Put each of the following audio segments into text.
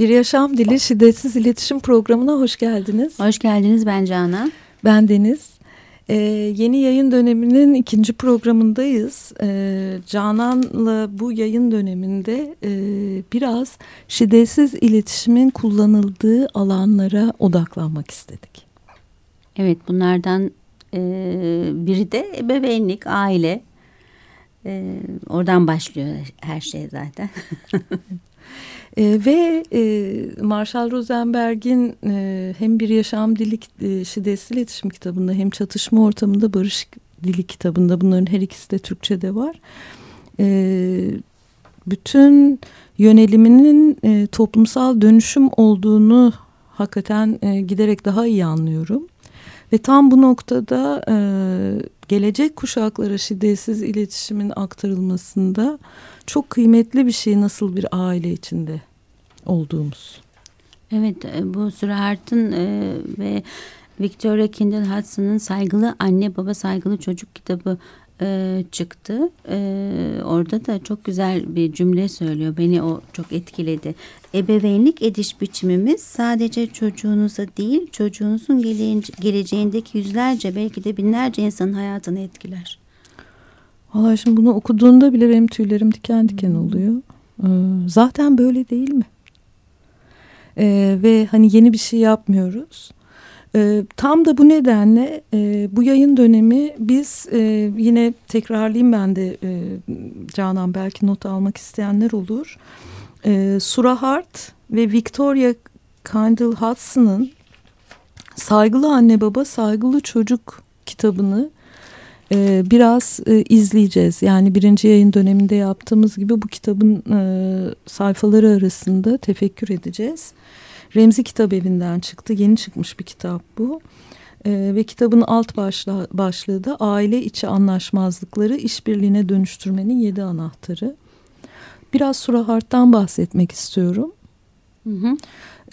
Bir Yaşam Dili Şiddetsiz İletişim Programı'na hoş geldiniz. Hoş geldiniz ben Canan. Ben Deniz. Ee, yeni yayın döneminin ikinci programındayız. Ee, Canan'la bu yayın döneminde e, biraz şiddetsiz iletişimin kullanıldığı alanlara odaklanmak istedik. Evet bunlardan e, biri de ebeveynlik, aile. E, oradan başlıyor her şey zaten. E, ve e, Marshall Rosenberg'in e, hem Bir Yaşam Dili e, Şiddetsiz İletişim kitabında hem Çatışma Ortamında Barış Dili kitabında bunların her ikisi de Türkçe'de var. E, bütün yöneliminin e, toplumsal dönüşüm olduğunu hakikaten e, giderek daha iyi anlıyorum. Ve tam bu noktada e, gelecek kuşaklara şiddetsiz iletişimin aktarılmasında çok kıymetli bir şey nasıl bir aile içinde olduğumuz. Evet e, bu Surahart'ın e, ve Victoria Kendall Hudson'ın Saygılı Anne Baba Saygılı Çocuk kitabı e, çıktı. E, orada da çok güzel bir cümle söylüyor. Beni o çok etkiledi. Ebeveynlik ediş biçimimiz sadece çocuğunuza değil çocuğunuzun geleceğindeki yüzlerce belki de binlerce insanın hayatını etkiler. Valla şimdi bunu okuduğunda bile benim tüylerim diken diken oluyor. Ee, zaten böyle değil mi? Ee, ve hani yeni bir şey yapmıyoruz. E, tam da bu nedenle e, bu yayın dönemi biz e, yine tekrarlayayım ben de e, Canan belki not almak isteyenler olur. E, Sura Hart ve Victoria Kendall Hudson'ın Saygılı Anne Baba Saygılı Çocuk kitabını e, biraz e, izleyeceğiz. Yani birinci yayın döneminde yaptığımız gibi bu kitabın e, sayfaları arasında tefekkür edeceğiz. Remzi Kitap Evi'nden çıktı. Yeni çıkmış bir kitap bu. E, ve kitabın alt başlığı, başlığı da aile içi anlaşmazlıkları işbirliğine dönüştürmenin yedi anahtarı. Biraz Surahart'tan bahsetmek istiyorum. Hı hı.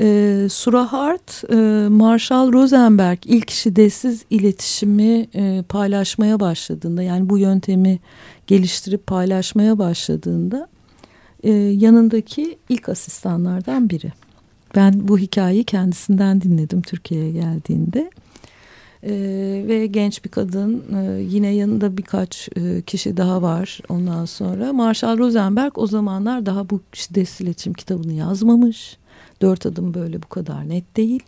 E, Surahart, e, Marshall Rosenberg ilk şiddetsiz iletişimi e, paylaşmaya başladığında yani bu yöntemi geliştirip paylaşmaya başladığında e, yanındaki ilk asistanlardan biri. Ben bu hikayeyi kendisinden dinledim Türkiye'ye geldiğinde. Ee, ve genç bir kadın ee, yine yanında birkaç e, kişi daha var ondan sonra. Marshall Rosenberg o zamanlar daha bu şiddetsiz iletişim kitabını yazmamış. Dört adım böyle bu kadar net değil.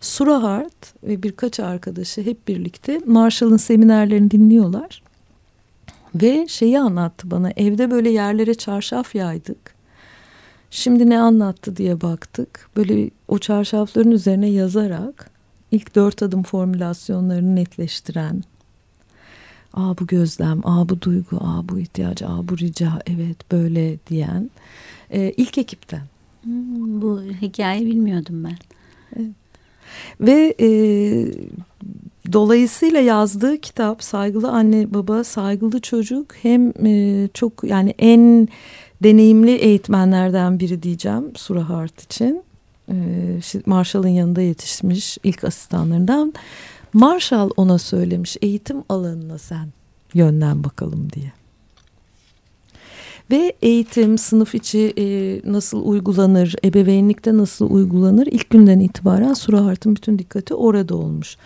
Sura Hart ve birkaç arkadaşı hep birlikte Marshall'ın seminerlerini dinliyorlar. Ve şeyi anlattı bana evde böyle yerlere çarşaf yaydık. Şimdi ne anlattı diye baktık. Böyle o çarşafların üzerine yazarak ilk dört adım formülasyonlarını netleştiren. Aa bu gözlem, aa bu duygu, aa bu ihtiyaç, aa bu rica, evet böyle diyen e, ilk ekipten. Hmm, bu hikayeyi bilmiyordum ben. Evet. Ve e, dolayısıyla yazdığı kitap Saygılı Anne Baba Saygılı Çocuk hem e, çok yani en deneyimli eğitmenlerden biri diyeceğim Sura Hart için. Ee, Marshall'ın yanında yetişmiş ilk asistanlarından. Marshall ona söylemiş eğitim alanına sen yönlen bakalım diye. Ve eğitim, sınıf içi e, nasıl uygulanır, ebeveynlikte nasıl uygulanır ilk günden itibaren Sura Hart'ın bütün dikkati orada olmuş.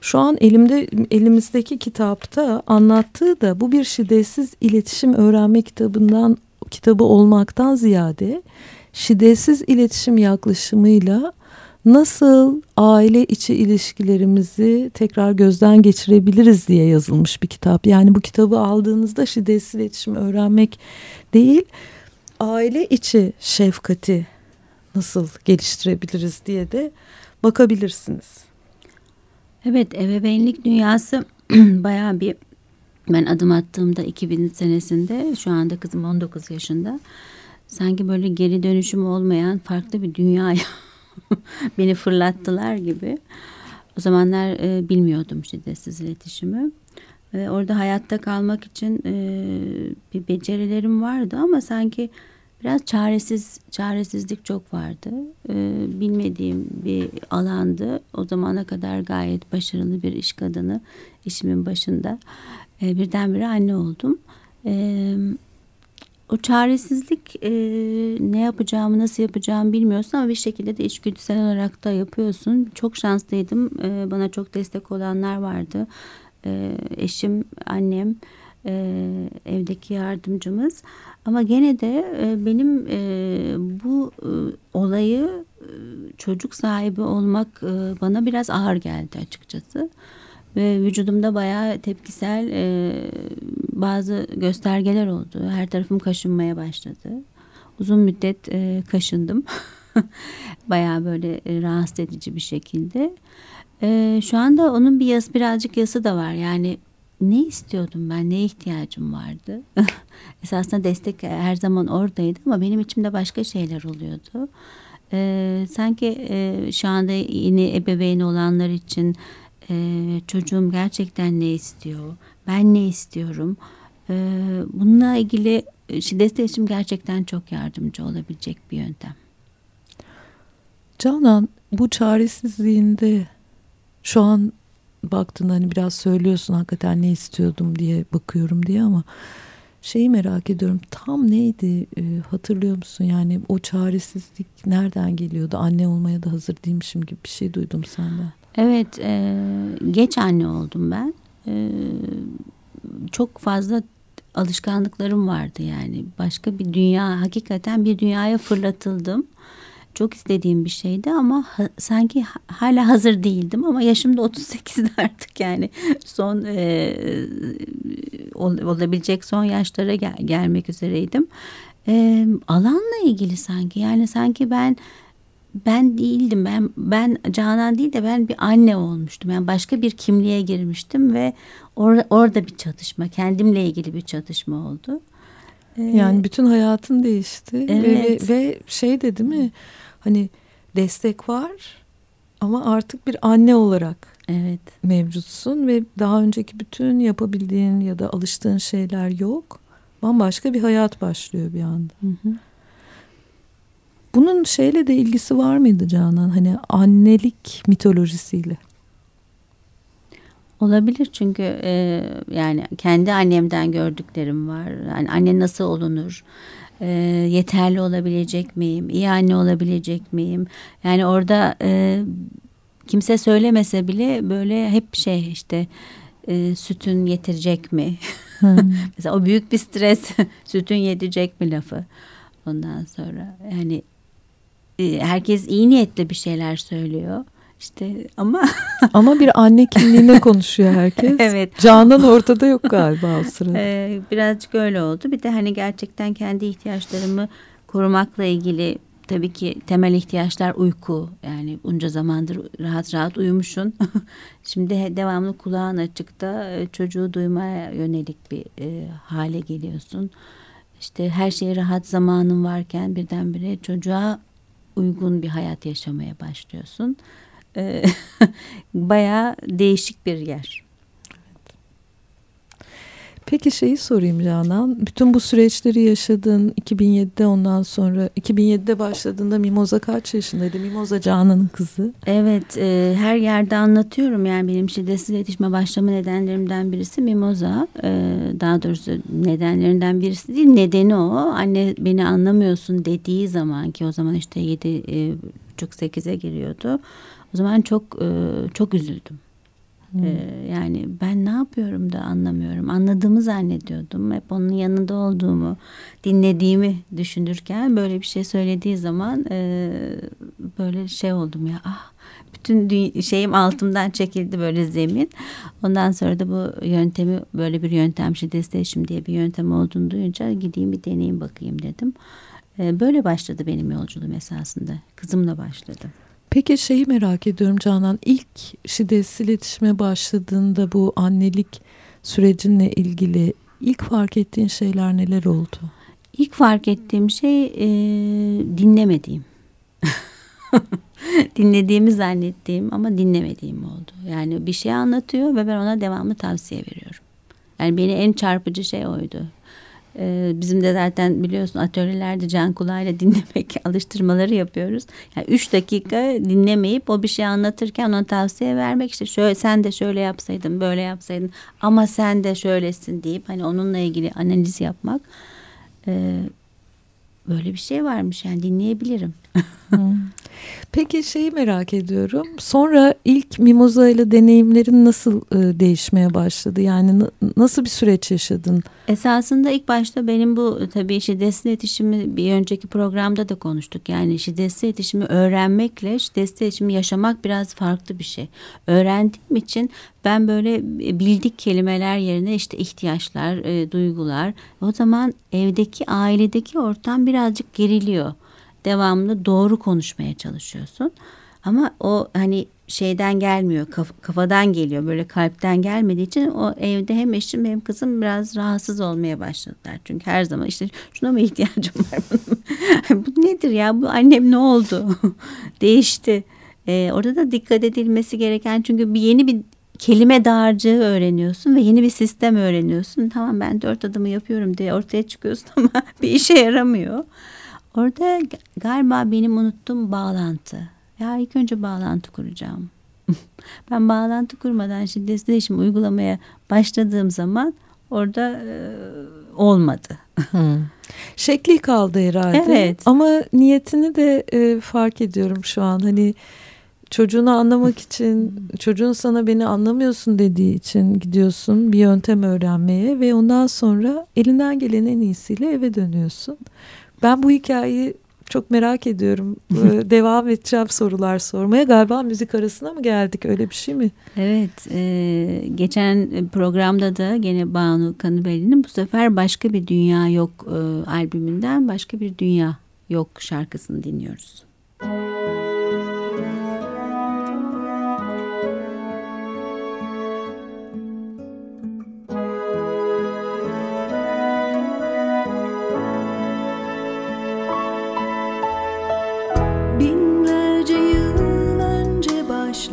Şu an elimde elimizdeki kitapta anlattığı da bu bir şiddetsiz iletişim öğrenme kitabından kitabı olmaktan ziyade şiddetsiz iletişim yaklaşımıyla nasıl aile içi ilişkilerimizi tekrar gözden geçirebiliriz diye yazılmış bir kitap. Yani bu kitabı aldığınızda şiddetsiz iletişim öğrenmek değil, aile içi şefkati nasıl geliştirebiliriz diye de bakabilirsiniz. Evet, ebeveynlik dünyası bayağı bir ben adım attığımda 2000 senesinde şu anda kızım 19 yaşında sanki böyle geri dönüşüm olmayan farklı bir dünyaya beni fırlattılar gibi. O zamanlar e, bilmiyordum şiddetsiz iletişimi. Ve orada hayatta kalmak için e, bir becerilerim vardı ama sanki biraz çaresiz çaresizlik çok vardı. E, bilmediğim bir alandı. O zamana kadar gayet başarılı bir iş kadını işimin başında. E, birdenbire anne oldum. E, o çaresizlik e, ne yapacağımı nasıl yapacağımı bilmiyorsun ama bir şekilde de içgüdüsel olarak da yapıyorsun. Çok şanslıydım. E, bana çok destek olanlar vardı. E, eşim, annem, e, evdeki yardımcımız. Ama gene de e, benim e, bu e, olayı e, çocuk sahibi olmak e, bana biraz ağır geldi açıkçası ve vücudumda bayağı tepkisel e, bazı göstergeler oldu. Her tarafım kaşınmaya başladı. Uzun müddet e, kaşındım. bayağı böyle e, rahatsız edici bir şekilde. E, şu anda onun bir yası birazcık yası da var. Yani ne istiyordum ben, ne ihtiyacım vardı? Esasında destek her zaman oradaydı ama benim içimde başka şeyler oluyordu. Ee, sanki e, şu anda yeni ebeveyn olanlar için e, çocuğum gerçekten ne istiyor, ben ne istiyorum. E, bununla ilgili şiddet iletişim gerçekten çok yardımcı olabilecek bir yöntem. Canan bu çaresizliğinde şu an baktın hani biraz söylüyorsun hakikaten ne istiyordum diye bakıyorum diye ama şeyi merak ediyorum. Tam neydi e, hatırlıyor musun? Yani o çaresizlik nereden geliyordu? Anne olmaya da hazır değilmişim gibi bir şey duydum senden. Evet e, geç anne oldum ben. E, çok fazla alışkanlıklarım vardı yani. Başka bir dünya hakikaten bir dünyaya fırlatıldım çok istediğim bir şeydi ama ha, sanki hala hazır değildim ama yaşım da 38'de artık yani son e, ol, olabilecek son yaşlara gel, gelmek üzereydim. E, alanla ilgili sanki yani sanki ben ben değildim ben ben Canan değil de ben bir anne olmuştum yani başka bir kimliğe girmiştim ve or, orada bir çatışma kendimle ilgili bir çatışma oldu. Yani bütün hayatın değişti evet. ve, ve şey de değil mi? Hani destek var ama artık bir anne olarak evet. mevcutsun ve daha önceki bütün yapabildiğin ya da alıştığın şeyler yok. Bambaşka bir hayat başlıyor bir anda. Hı hı. Bunun şeyle de ilgisi var mıydı Canan? Hani annelik mitolojisiyle. Olabilir çünkü e, yani kendi annemden gördüklerim var. Yani anne nasıl olunur? E, yeterli olabilecek miyim? İyi anne olabilecek miyim? Yani orada e, kimse söylemese bile böyle hep şey işte e, sütün yetirecek mi? Hmm. Mesela o büyük bir stres sütün yetecek mi lafı. Ondan sonra yani e, herkes iyi niyetle bir şeyler söylüyor. İşte ama ama bir anne kimliğine konuşuyor herkes. evet. Canan ortada yok galiba o sırada. Ee, birazcık öyle oldu. Bir de hani gerçekten kendi ihtiyaçlarımı korumakla ilgili tabii ki temel ihtiyaçlar uyku. Yani bunca zamandır rahat rahat uyumuşsun. Şimdi devamlı kulağın açıkta e, çocuğu duymaya yönelik bir e, hale geliyorsun. İşte her şeye rahat zamanın varken birdenbire çocuğa uygun bir hayat yaşamaya başlıyorsun e, bayağı değişik bir yer. Peki şeyi sorayım Canan. Bütün bu süreçleri yaşadın 2007'de ondan sonra 2007'de başladığında Mimoza kaç yaşındaydı? Mimoza Canan'ın kızı. Evet e, her yerde anlatıyorum yani benim şiddetsiz iletişime başlama nedenlerimden birisi Mimoza. E, daha doğrusu nedenlerinden birisi değil nedeni o. Anne beni anlamıyorsun dediği zaman ki o zaman işte 7 e, buçuk 8'e giriyordu. O zaman çok e, çok üzüldüm. Hmm. Yani ben ne yapıyorum da anlamıyorum. Anladığımı zannediyordum. Hep onun yanında olduğumu, dinlediğimi düşünürken böyle bir şey söylediği zaman e, böyle şey oldum ya. Ah, bütün şeyim altımdan çekildi böyle zemin. Ondan sonra da bu yöntemi böyle bir yöntem şiddetleşim diye bir yöntem olduğunu duyunca gideyim bir deneyim bakayım dedim. Böyle başladı benim yolculuğum esasında. Kızımla başladı. Peki şeyi merak ediyorum Canan. İlk şiddetsiz iletişime başladığında bu annelik sürecinle ilgili ilk fark ettiğin şeyler neler oldu? İlk fark ettiğim şey e, dinlemediğim. Dinlediğimi zannettiğim ama dinlemediğim oldu. Yani bir şey anlatıyor ve ben ona devamlı tavsiye veriyorum. Yani beni en çarpıcı şey oydu. Ee, bizim de zaten biliyorsun atölyelerde can kulağıyla dinlemek alıştırmaları yapıyoruz. Yani üç dakika dinlemeyip o bir şey anlatırken ona tavsiye vermek işte şöyle sen de şöyle yapsaydın böyle yapsaydın ama sen de şöylesin deyip hani onunla ilgili analiz yapmak. e, böyle bir şey varmış yani dinleyebilirim. Peki şeyi merak ediyorum. Sonra ilk Mimoza ile deneyimlerin nasıl e, değişmeye başladı? Yani nasıl bir süreç yaşadın? Esasında ilk başta benim bu tabii şiddetli iletişimi bir önceki programda da konuştuk. Yani şiddetli iletişimi öğrenmekle şiddetli iletişimi yaşamak biraz farklı bir şey. Öğrendiğim için ben böyle bildik kelimeler yerine işte ihtiyaçlar, e, duygular. O zaman evdeki, ailedeki ortam birazcık geriliyor devamlı doğru konuşmaya çalışıyorsun. Ama o hani şeyden gelmiyor kaf, kafadan geliyor böyle kalpten gelmediği için o evde hem eşim hem kızım biraz rahatsız olmaya başladılar. Çünkü her zaman işte şuna mı ihtiyacım var bu nedir ya bu annem ne oldu değişti. Ee, orada da dikkat edilmesi gereken çünkü bir yeni bir kelime dağarcığı öğreniyorsun ve yeni bir sistem öğreniyorsun. Tamam ben dört adımı yapıyorum diye ortaya çıkıyorsun ama bir işe yaramıyor. Orada galiba benim unuttuğum bağlantı. Ya ilk önce bağlantı kuracağım. ben bağlantı kurmadan şiddetli değişim uygulamaya başladığım zaman orada e, olmadı. hmm. Şekli kaldı herhalde. Evet. Ama niyetini de e, fark ediyorum şu an. Hani çocuğunu anlamak için, çocuğun sana beni anlamıyorsun dediği için gidiyorsun bir yöntem öğrenmeye ve ondan sonra elinden gelen en iyisiyle eve dönüyorsun. Ben bu hikayeyi çok merak ediyorum. Devam edeceğim sorular sormaya. Galiba müzik arasına mı geldik öyle bir şey mi? Evet. E, geçen programda da gene Banu Kanıbeli'nin bu sefer Başka Bir Dünya Yok e, albümünden Başka Bir Dünya Yok şarkısını dinliyoruz. Müzik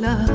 Başka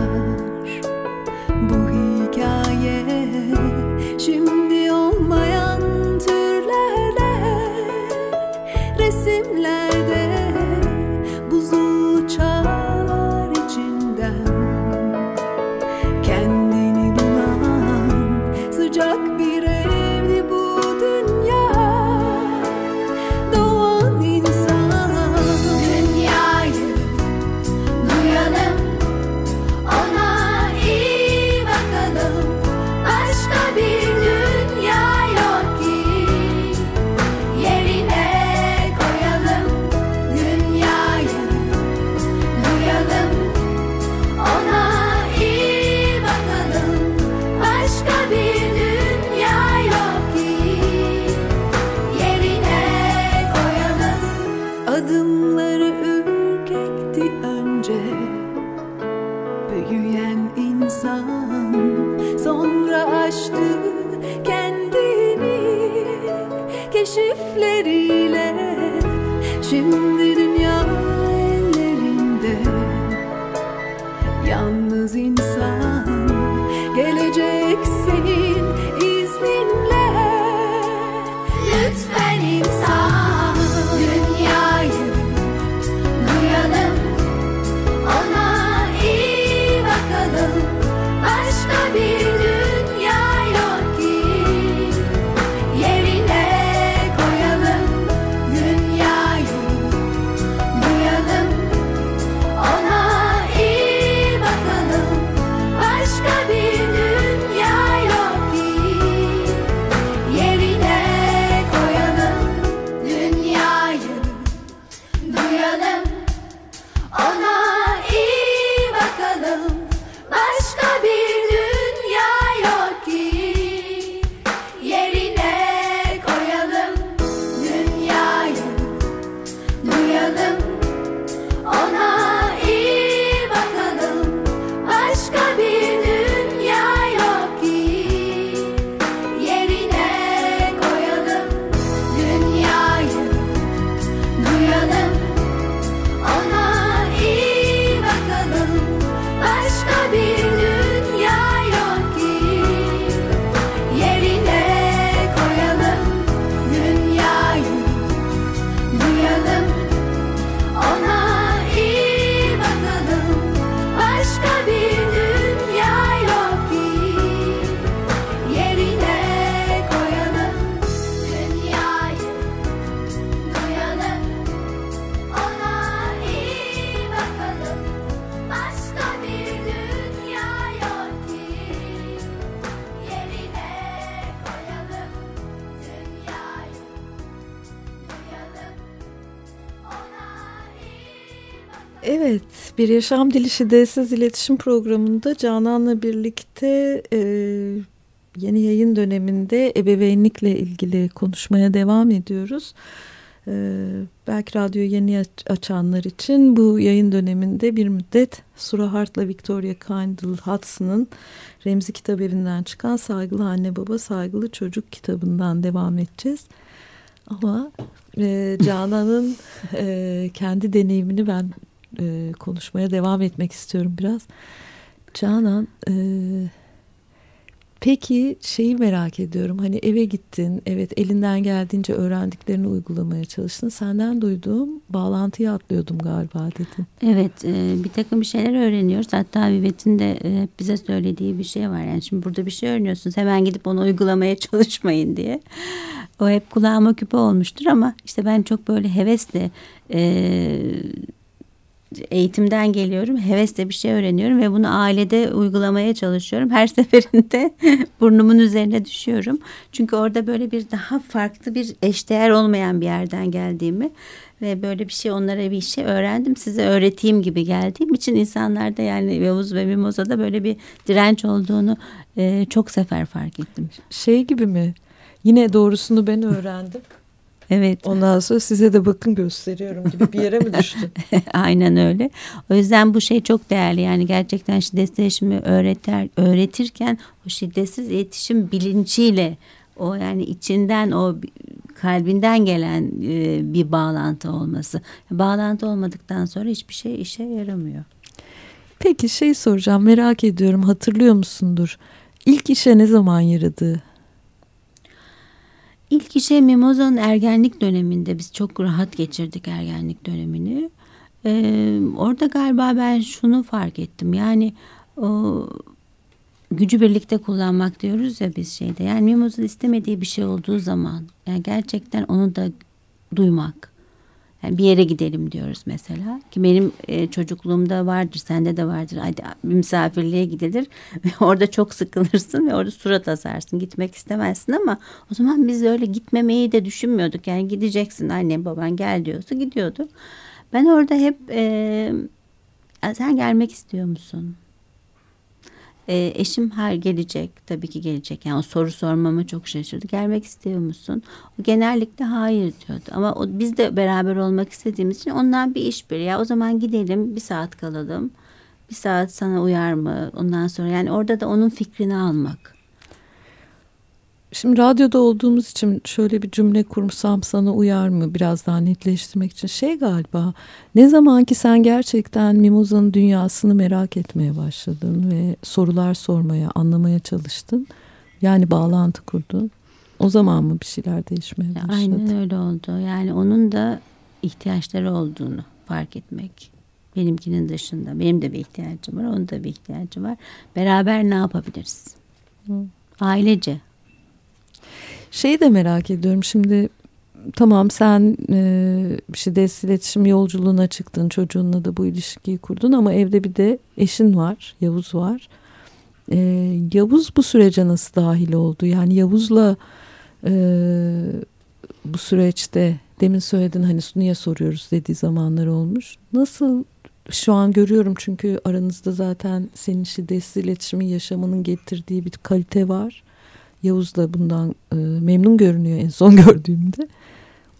Evet, Bir Yaşam Dili Şiddetsiz İletişim Programı'nda Canan'la birlikte e, yeni yayın döneminde ebeveynlikle ilgili konuşmaya devam ediyoruz. E, belki radyoyu yeni açanlar için bu yayın döneminde bir müddet Sura Hart'la Victoria Kindle Hudson'ın Remzi Kitabevi'nden çıkan Saygılı Anne Baba Saygılı Çocuk kitabından devam edeceğiz. Ama e, Canan'ın e, kendi deneyimini ben e, konuşmaya devam etmek istiyorum biraz. Canan, e, peki şeyi merak ediyorum. Hani eve gittin, evet elinden geldiğince öğrendiklerini uygulamaya çalıştın. Senden duyduğum bağlantıyı atlıyordum galiba dedin. Evet, e, bir takım bir şeyler öğreniyoruz. Hatta Vivet'in de e, bize söylediği bir şey var. Yani şimdi burada bir şey öğreniyorsunuz, hemen gidip onu uygulamaya çalışmayın diye. O hep kulağıma küpe olmuştur ama işte ben çok böyle hevesle... E, eğitimden geliyorum. Hevesle bir şey öğreniyorum ve bunu ailede uygulamaya çalışıyorum. Her seferinde burnumun üzerine düşüyorum. Çünkü orada böyle bir daha farklı bir eşdeğer olmayan bir yerden geldiğimi ve böyle bir şey onlara bir şey öğrendim size öğreteyim gibi geldiğim için insanlarda yani Yavuz ve Mimoza'da böyle bir direnç olduğunu e, çok sefer fark ettim. Şey gibi mi? Yine doğrusunu ben öğrendim. Evet. Ondan sonra size de bakın gösteriyorum gibi bir yere mi düştün? Aynen öyle. O yüzden bu şey çok değerli. Yani gerçekten şiddetsiz iletişimi öğretir, öğretirken o şiddetsiz iletişim bilinciyle o yani içinden o kalbinden gelen e, bir bağlantı olması. Bağlantı olmadıktan sonra hiçbir şey işe yaramıyor. Peki şey soracağım merak ediyorum hatırlıyor musundur? İlk işe ne zaman yaradı? İlk işe Mimoza'nın ergenlik döneminde biz çok rahat geçirdik ergenlik dönemini. Ee, orada galiba ben şunu fark ettim. Yani o gücü birlikte kullanmak diyoruz ya biz şeyde. Yani Mimoza'nın istemediği bir şey olduğu zaman yani gerçekten onu da duymak. Yani bir yere gidelim diyoruz mesela. Ki benim e, çocukluğumda vardır, sende de vardır. Hadi bir misafirliğe gidilir ve orada çok sıkılırsın ve orada surat asarsın. Gitmek istemezsin ama o zaman biz öyle gitmemeyi de düşünmüyorduk. Yani gideceksin annem baban gel diyorsa gidiyordu. Ben orada hep e, sen gelmek istiyor musun? E, eşim her gelecek tabii ki gelecek. Yani o soru sormama çok şaşırdı. Gelmek istiyor musun? O genellikle hayır diyordu. Ama o, biz de beraber olmak istediğimiz için ondan bir iş bir. Ya o zaman gidelim bir saat kalalım. Bir saat sana uyar mı? Ondan sonra yani orada da onun fikrini almak. Şimdi radyoda olduğumuz için şöyle bir cümle kursam sana uyar mı biraz daha netleştirmek için şey galiba ne zaman ki sen gerçekten Mimoza'nın dünyasını merak etmeye başladın ve sorular sormaya anlamaya çalıştın yani bağlantı kurdun o zaman mı bir şeyler değişmeye başladı? Aynen öyle oldu yani onun da ihtiyaçları olduğunu fark etmek benimkinin dışında benim de bir ihtiyacım var onun da bir ihtiyacı var beraber ne yapabiliriz? Hı. Ailece Şeyi de merak ediyorum şimdi tamam sen e, şiddetsiz iletişim yolculuğuna çıktın çocuğunla da bu ilişkiyi kurdun ama evde bir de eşin var Yavuz var. E, Yavuz bu sürece nasıl dahil oldu? Yani Yavuz'la e, bu süreçte demin söyledin hani niye soruyoruz dediği zamanlar olmuş. Nasıl şu an görüyorum çünkü aranızda zaten senin şiddetsiz iletişimin yaşamının getirdiği bir kalite var. Yavuz da bundan e, memnun görünüyor en son gördüğümde.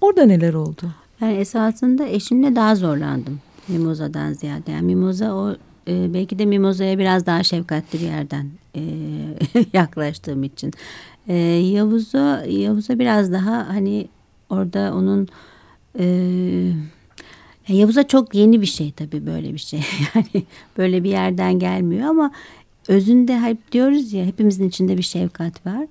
Orada neler oldu? Yani esasında eşimle daha zorlandım Mimoza'dan ziyade. Yani Mimoza o e, belki de Mimoza'ya biraz daha şefkatli bir yerden e, yaklaştığım için. E, Yavuz'a Yavuz'a biraz daha hani orada onun e, Yavuz'a çok yeni bir şey tabii böyle bir şey. Yani böyle bir yerden gelmiyor ama özünde hep diyoruz ya hepimizin içinde bir şefkat var.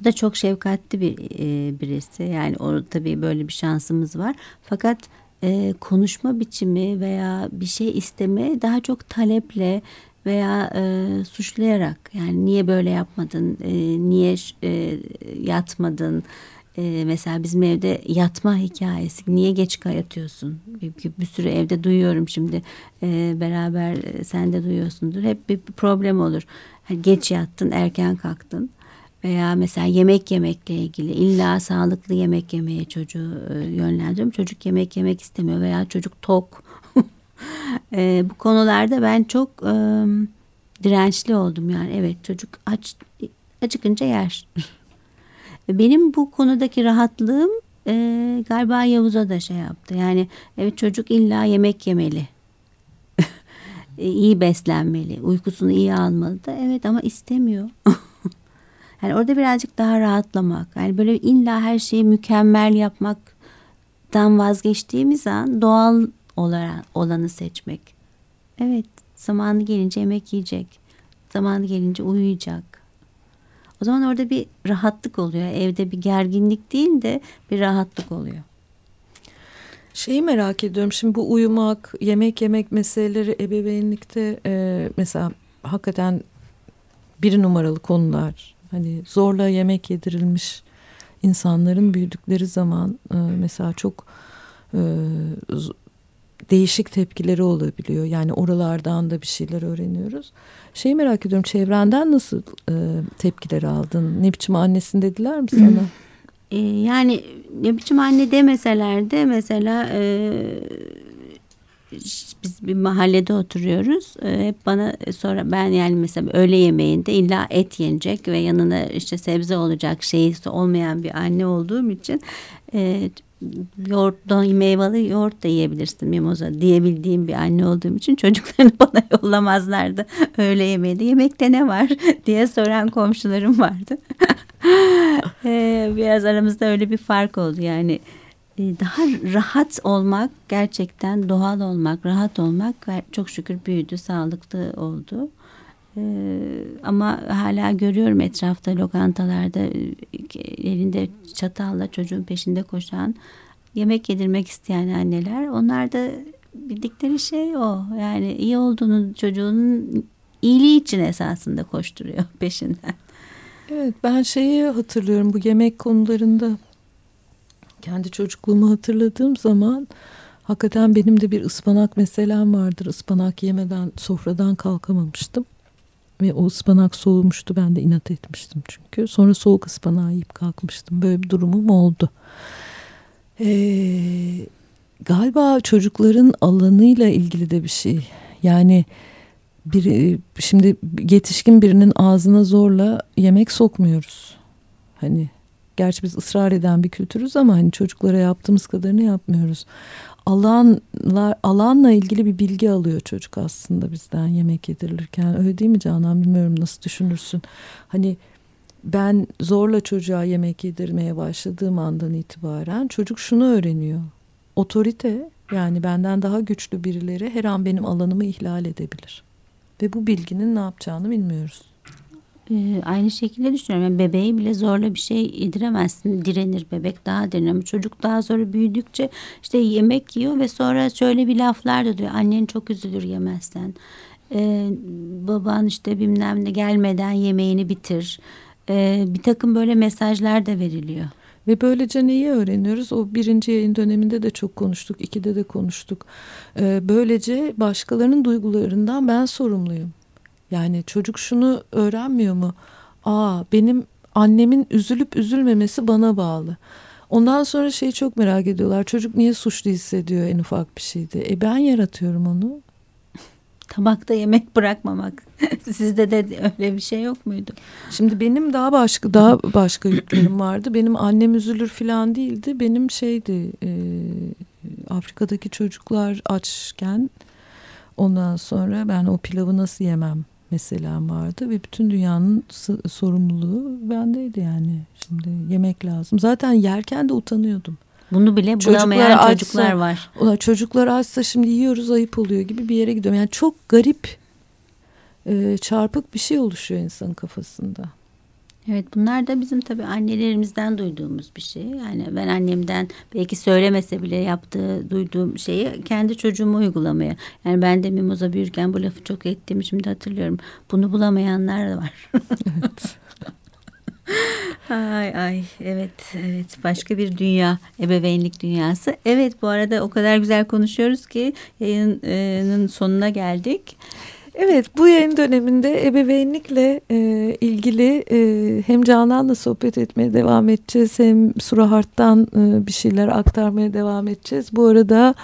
O da çok şefkatli bir e, birisi. Yani o tabii böyle bir şansımız var. Fakat e, konuşma biçimi veya bir şey isteme daha çok taleple veya e, suçlayarak yani niye böyle yapmadın, e, niye e, yatmadın, e, mesela bizim evde yatma hikayesi niye geç yatıyorsun? bir, bir sürü evde duyuyorum şimdi. E, beraber sen de duyuyorsundur. Hep bir problem olur. Geç yattın erken kalktın. Veya mesela yemek yemekle ilgili illa sağlıklı yemek yemeye çocuğu e, yönlendiriyorum. Çocuk yemek yemek istemiyor veya çocuk tok. E, bu konularda ben çok e, dirençli oldum yani. Evet çocuk aç acıkınca yer. Benim bu konudaki rahatlığım e, galiba Yavuz'a da şey yaptı. Yani evet çocuk illa yemek yemeli. e, iyi beslenmeli. Uykusunu iyi almalı da. Evet ama istemiyor. yani orada birazcık daha rahatlamak. Yani böyle illa her şeyi mükemmel yapmaktan vazgeçtiğimiz an doğal olarak olanı seçmek. Evet zamanı gelince yemek yiyecek. Zamanı gelince uyuyacak o zaman orada bir rahatlık oluyor. Evde bir gerginlik değil de bir rahatlık oluyor. Şeyi merak ediyorum şimdi bu uyumak, yemek yemek meseleleri ebeveynlikte e, mesela hakikaten bir numaralı konular. Hani zorla yemek yedirilmiş insanların büyüdükleri zaman e, mesela çok e, değişik tepkileri olabiliyor. Yani oralardan da bir şeyler öğreniyoruz. Şeyi merak ediyorum çevrenden nasıl e, tepkiler aldın? Ne biçim annesin dediler mi sana? E, yani ne biçim anne demeseler de mesela e, biz bir mahallede oturuyoruz. E, hep bana sonra ben yani mesela öğle yemeğinde illa et yenecek ve yanına işte sebze olacak şey olmayan bir anne olduğum için e, yoğurttan meyveli yoğurt da yiyebilirsin mimoza diyebildiğim bir anne olduğum için çocuklarını bana yollamazlardı. Öyle yemeği yemekte ne var diye soran komşularım vardı. Ee, biraz aramızda öyle bir fark oldu yani e, daha rahat olmak gerçekten doğal olmak rahat olmak çok şükür büyüdü sağlıklı oldu. Ee, ama hala görüyorum etrafta lokantalarda elinde çatalla çocuğun peşinde koşan yemek yedirmek isteyen anneler. Onlar da bildikleri şey o. Yani iyi olduğunu çocuğunun iyiliği için esasında koşturuyor peşinden. Evet ben şeyi hatırlıyorum bu yemek konularında kendi çocukluğumu hatırladığım zaman hakikaten benim de bir ıspanak meselem vardır. Ispanak yemeden sofradan kalkamamıştım. Ve o ıspanak soğumuştu. Ben de inat etmiştim çünkü. Sonra soğuk ıspanağı yiyip kalkmıştım. Böyle bir durumum oldu. Ee, galiba çocukların alanıyla ilgili de bir şey. Yani bir, şimdi yetişkin birinin ağzına zorla yemek sokmuyoruz. Hani gerçi biz ısrar eden bir kültürüz ama hani çocuklara yaptığımız kadarını yapmıyoruz. Alanlar alanla ilgili bir bilgi alıyor çocuk aslında bizden yemek yedirilirken. Öyle değil mi Canan? Bilmiyorum nasıl düşünürsün. Hani ben zorla çocuğa yemek yedirmeye başladığım andan itibaren çocuk şunu öğreniyor. Otorite yani benden daha güçlü birileri her an benim alanımı ihlal edebilir. Ve bu bilginin ne yapacağını bilmiyoruz. Ee, aynı şekilde düşünüyorum. Yani bebeği bile zorla bir şey yediremezsin. Direnir bebek daha direnir. Ama çocuk daha sonra büyüdükçe işte yemek yiyor ve sonra şöyle bir laflar da diyor. Annen çok üzülür yemezsen. Ee, baban işte bilmem ne gelmeden yemeğini bitir. Ee, bir takım böyle mesajlar da veriliyor. Ve böylece neyi öğreniyoruz? O birinci yayın döneminde de çok konuştuk, ikide de konuştuk. Böylece başkalarının duygularından ben sorumluyum. Yani çocuk şunu öğrenmiyor mu? Aa benim annemin üzülüp üzülmemesi bana bağlı. Ondan sonra şeyi çok merak ediyorlar. Çocuk niye suçlu hissediyor en ufak bir şeyde? E ben yaratıyorum onu. Tabakta yemek bırakmamak. Sizde de öyle bir şey yok muydu? Şimdi benim daha başka daha başka yüklerim vardı. Benim annem üzülür falan değildi. Benim şeydi e, Afrika'daki çocuklar açken ondan sonra ben o pilavı nasıl yemem meselem vardı ve bütün dünyanın sorumluluğu bendeydi yani. Şimdi yemek lazım. Zaten yerken de utanıyordum. Bunu bile bulamayan çocuklar, çocuklar var. Ulan çocuklar açsa şimdi yiyoruz ayıp oluyor gibi bir yere gidiyorum. Yani çok garip e, çarpık bir şey oluşuyor insanın kafasında. Evet bunlar da bizim tabii annelerimizden duyduğumuz bir şey. Yani ben annemden belki söylemese bile yaptığı duyduğum şeyi kendi çocuğuma uygulamaya. Yani ben de mimoza büyürken bu lafı çok ettiğimi şimdi hatırlıyorum. Bunu bulamayanlar da var. evet. ay ay evet evet başka bir dünya ebeveynlik dünyası. Evet bu arada o kadar güzel konuşuyoruz ki yayının sonuna geldik. Evet bu yayın döneminde ebeveynlikle e, ilgili e, hem Canan'la sohbet etmeye devam edeceğiz hem Surahart'tan e, bir şeyler aktarmaya devam edeceğiz. Bu arada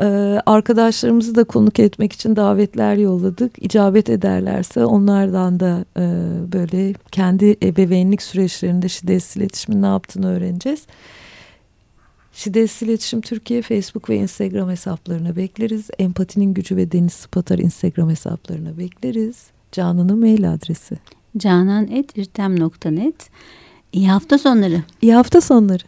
e, arkadaşlarımızı da konuk etmek için davetler yolladık. İcabet ederlerse onlardan da e, böyle kendi ebeveynlik süreçlerinde şiddetsiz iletişimin ne yaptığını öğreneceğiz. Şiddetsiz İletişim Türkiye Facebook ve Instagram hesaplarına bekleriz. Empatinin Gücü ve Deniz Spatar Instagram hesaplarına bekleriz. Canan'ın mail adresi. canan.irtem.net İyi hafta sonları. İyi hafta sonları.